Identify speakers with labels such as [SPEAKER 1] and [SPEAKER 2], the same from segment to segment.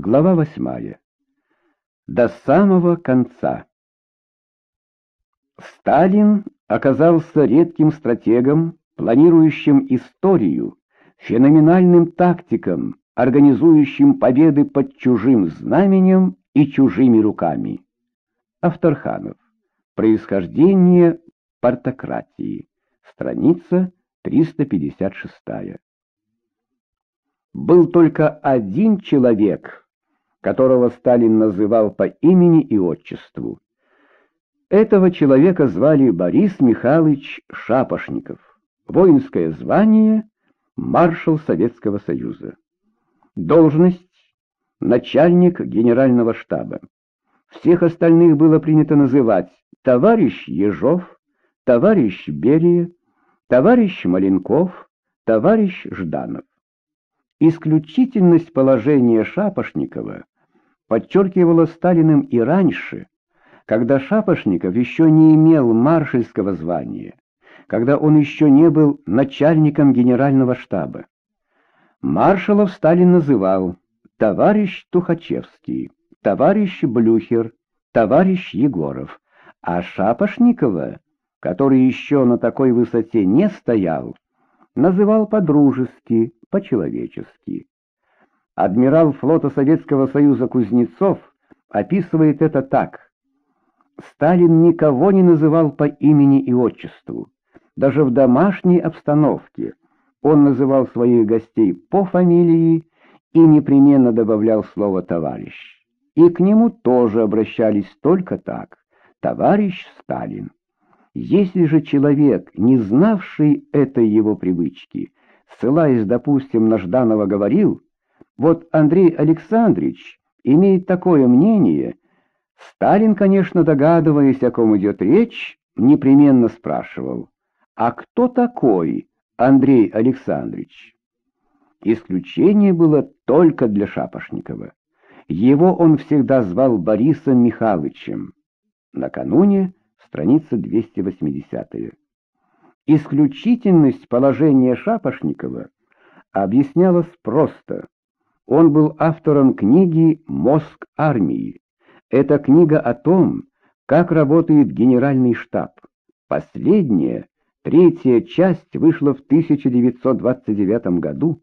[SPEAKER 1] Глава восьмая. До самого конца. Сталин оказался редким стратегом, планирующим историю, феноменальным тактиком, организующим победы под чужим знаменем и чужими руками. Авторханов. Происхождение партократии. Страница 356. Был только один человек, которого Сталин называл по имени и отчеству. Этого человека звали Борис Михайлович Шапошников. Воинское звание — маршал Советского Союза. Должность — начальник генерального штаба. Всех остальных было принято называть товарищ Ежов, товарищ Берия, товарищ Маленков, товарищ Жданов. Исключительность положения Шапошникова подчеркивала Сталиным и раньше, когда Шапошников еще не имел маршальского звания, когда он еще не был начальником генерального штаба. Маршалов Сталин называл товарищ Тухачевский, товарищ Блюхер, товарищ Егоров, а Шапошникова, который еще на такой высоте не стоял, называл по-дружески, по-человечески. Адмирал флота Советского Союза Кузнецов описывает это так. Сталин никого не называл по имени и отчеству. Даже в домашней обстановке он называл своих гостей по фамилии и непременно добавлял слово «товарищ». И к нему тоже обращались только так «товарищ Сталин». Если же человек, не знавший этой его привычки, ссылаясь, допустим, на Жданова, говорил, вот Андрей Александрович имеет такое мнение, Сталин, конечно, догадываясь, о ком идет речь, непременно спрашивал, а кто такой Андрей Александрович? Исключение было только для Шапошникова. Его он всегда звал Борисом Михайловичем. Накануне страница 280. Исключительность положения Шапошникова объяснялась просто. Он был автором книги «Мозг армии». Это книга о том, как работает генеральный штаб. Последняя, третья часть вышла в 1929 году,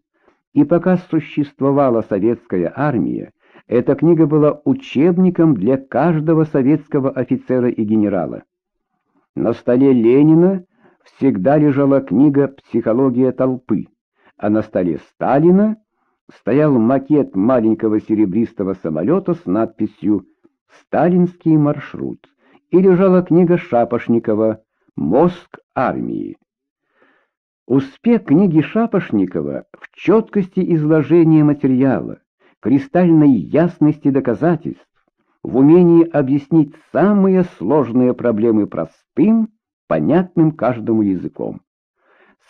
[SPEAKER 1] и пока существовала советская армия, эта книга была учебником для каждого советского офицера и генерала. На столе Ленина всегда лежала книга «Психология толпы», а на столе Сталина стоял макет маленького серебристого самолета с надписью «Сталинский маршрут» и лежала книга Шапошникова «Мозг армии». Успех книги Шапошникова в четкости изложения материала, кристальной ясности доказательств, в умении объяснить самые сложные проблемы простым, понятным каждому языком.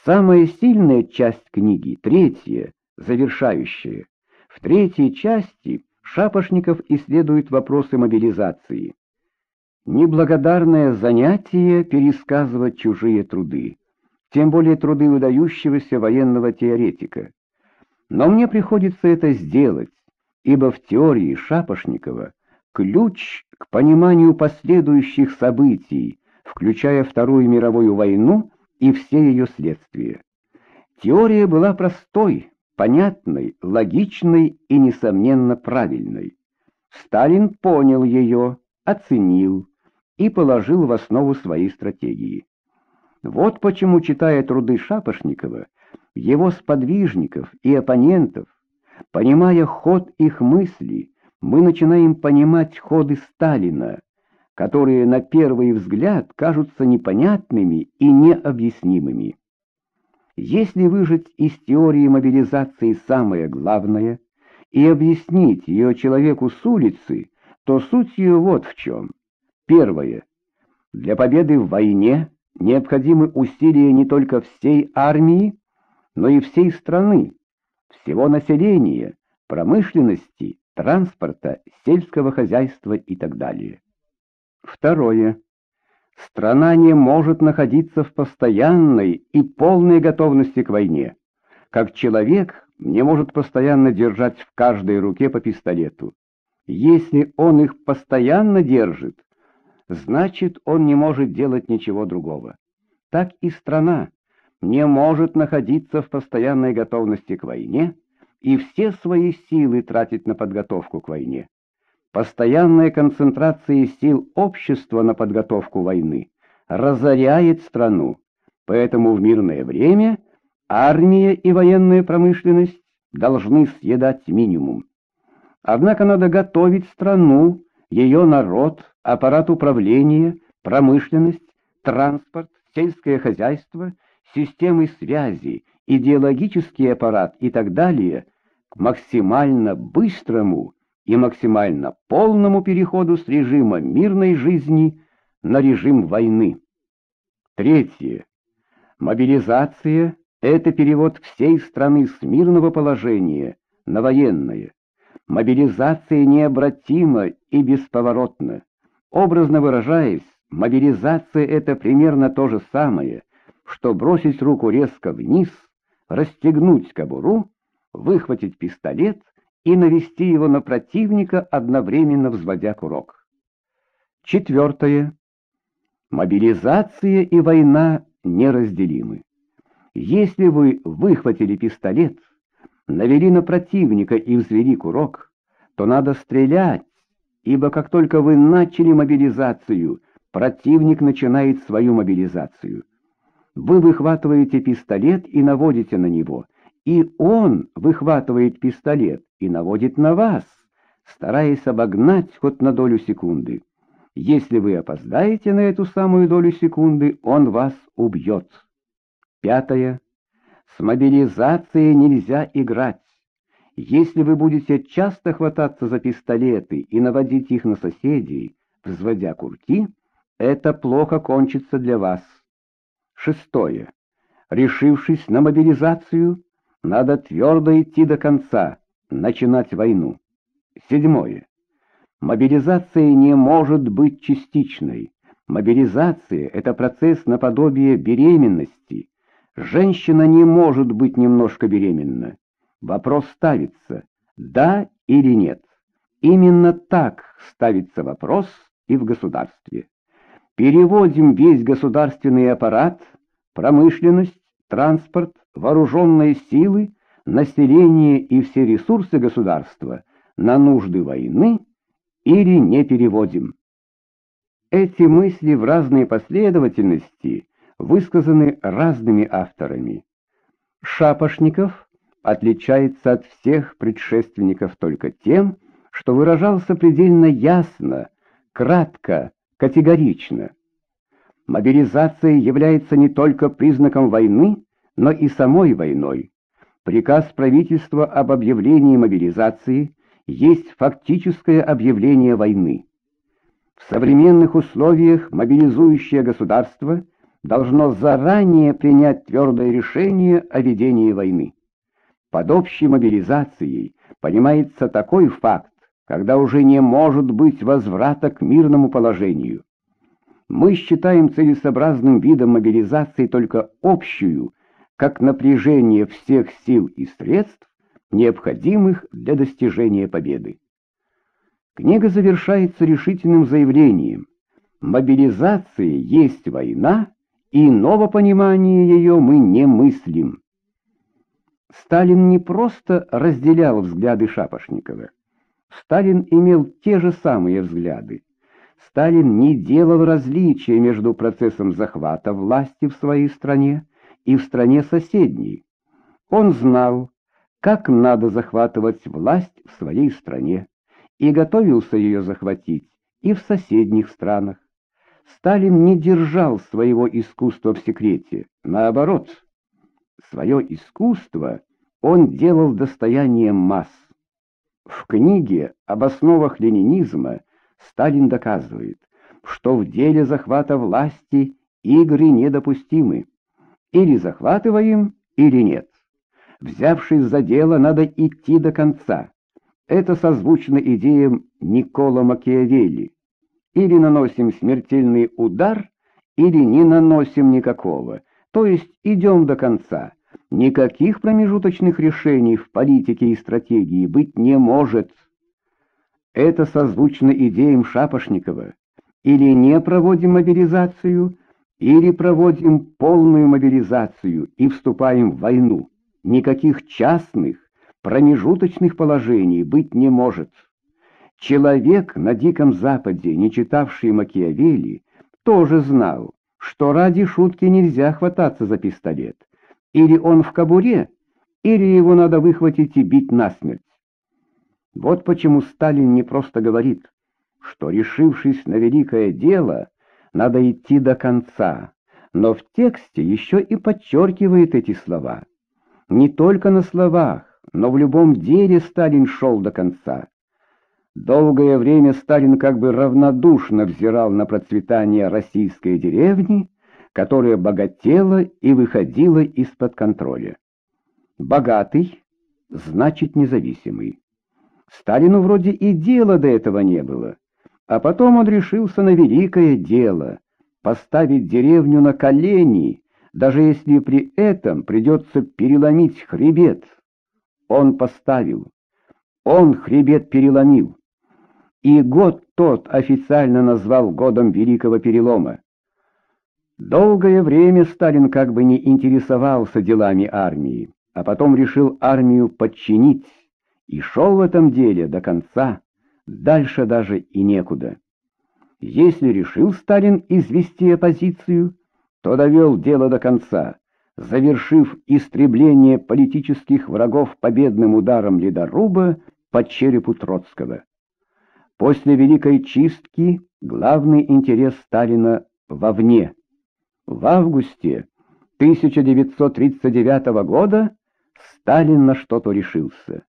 [SPEAKER 1] Самая сильная часть книги, третья, завершающая. В третьей части Шапошников исследует вопросы мобилизации. Неблагодарное занятие пересказывать чужие труды, тем более труды выдающегося военного теоретика. Но мне приходится это сделать, ибо в теории Шапошникова ключ к пониманию последующих событий, включая Вторую мировую войну и все ее следствия. Теория была простой, понятной, логичной и, несомненно, правильной. Сталин понял ее, оценил и положил в основу своей стратегии. Вот почему, читая труды Шапошникова, его сподвижников и оппонентов, Понимая ход их мыслей, мы начинаем понимать ходы Сталина, которые на первый взгляд кажутся непонятными и необъяснимыми. Если выжать из теории мобилизации самое главное и объяснить ее человеку с улицы, то суть ее вот в чем. Первое. Для победы в войне необходимы усилия не только всей армии, но и всей страны, всего населения, промышленности, транспорта, сельского хозяйства и так далее. Второе. Страна не может находиться в постоянной и полной готовности к войне. как человек не может постоянно держать в каждой руке по пистолету. Если он их постоянно держит, значит, он не может делать ничего другого. Так и страна не может находиться в постоянной готовности к войне и все свои силы тратить на подготовку к войне. Постоянная концентрация сил общества на подготовку войны разоряет страну, поэтому в мирное время армия и военная промышленность должны съедать минимум. Однако надо готовить страну, ее народ, аппарат управления, промышленность, транспорт, сельское хозяйство, системы связи, идеологический аппарат и так далее максимально быстрому и максимально полному переходу с режима мирной жизни на режим войны. Третье. Мобилизация – это перевод всей страны с мирного положения на военное. Мобилизация необратима и бесповоротна. Образно выражаясь, мобилизация — это примерно то же самое, что бросить руку резко вниз, расстегнуть кобуру, выхватить пистолет и навести его на противника, одновременно взводя курок. Четвертое. Мобилизация и война неразделимы. Если вы выхватили пистолет, навели на противника и взвели курок, то надо стрелять, ибо как только вы начали мобилизацию, противник начинает свою мобилизацию. Вы выхватываете пистолет и наводите на него, и он выхватывает пистолет и наводит на вас, стараясь обогнать хоть на долю секунды. Если вы опоздаете на эту самую долю секунды, он вас убьет. Пятое. С мобилизацией нельзя играть. Если вы будете часто хвататься за пистолеты и наводить их на соседей, взводя курки, это плохо кончится для вас. Шестое. Решившись на мобилизацию, надо твердо идти до конца, начинать войну. Седьмое. Мобилизация не может быть частичной. Мобилизация — это процесс наподобие беременности. Женщина не может быть немножко беременна. Вопрос ставится «да» или «нет». Именно так ставится вопрос и в государстве. Переводим весь государственный аппарат, промышленность, транспорт, вооруженные силы, население и все ресурсы государства на нужды войны или не переводим. Эти мысли в разной последовательности высказаны разными авторами. Шапошников отличается от всех предшественников только тем, что выражался предельно ясно, кратко, категорично. Мобилизация является не только признаком войны, но и самой войной. Приказ правительства об объявлении мобилизации есть фактическое объявление войны. В современных условиях мобилизующее государство должно заранее принять твердое решение о ведении войны. Под общей мобилизацией понимается такой факт, когда уже не может быть возврата к мирному положению. Мы считаем целесообразным видом мобилизации только общую, как напряжение всех сил и средств, необходимых для достижения победы. Книга завершается решительным заявлением «Мобилизация есть война, и иного понимания ее мы не мыслим». Сталин не просто разделял взгляды Шапошникова. Сталин имел те же самые взгляды. Сталин не делал различия между процессом захвата власти в своей стране и в стране соседней. Он знал, как надо захватывать власть в своей стране, и готовился ее захватить и в соседних странах. Сталин не держал своего искусства в секрете, наоборот – Свое искусство он делал достоянием масс. В книге об основах ленинизма Сталин доказывает, что в деле захвата власти игры недопустимы. Или захватываем, или нет. Взявшись за дело, надо идти до конца. Это созвучно идеям Никола Макиавелли. Или наносим смертельный удар, или не наносим никакого, то есть идем до конца, Никаких промежуточных решений в политике и стратегии быть не может. Это созвучно идеям Шапошникова. Или не проводим мобилизацию, или проводим полную мобилизацию и вступаем в войну. Никаких частных, промежуточных положений быть не может. Человек на Диком Западе, не читавший Макиавелли, тоже знал, что ради шутки нельзя хвататься за пистолет. Или он в кобуре, или его надо выхватить и бить насмерть. Вот почему Сталин не просто говорит, что, решившись на великое дело, надо идти до конца, но в тексте еще и подчеркивает эти слова. Не только на словах, но в любом деле Сталин шел до конца. Долгое время Сталин как бы равнодушно взирал на процветание российской деревни, которая богатела и выходила из-под контроля. Богатый значит независимый. Сталину вроде и дела до этого не было, а потом он решился на великое дело — поставить деревню на колени, даже если при этом придется переломить хребет. Он поставил. Он хребет переломил и год тот официально назвал годом Великого Перелома. Долгое время Сталин как бы не интересовался делами армии, а потом решил армию подчинить, и шел в этом деле до конца, дальше даже и некуда. Если решил Сталин извести оппозицию, то довел дело до конца, завершив истребление политических врагов победным ударом ледоруба по черепу Троцкого. После Великой Чистки главный интерес Сталина вовне. В августе 1939 года Сталин на что-то решился.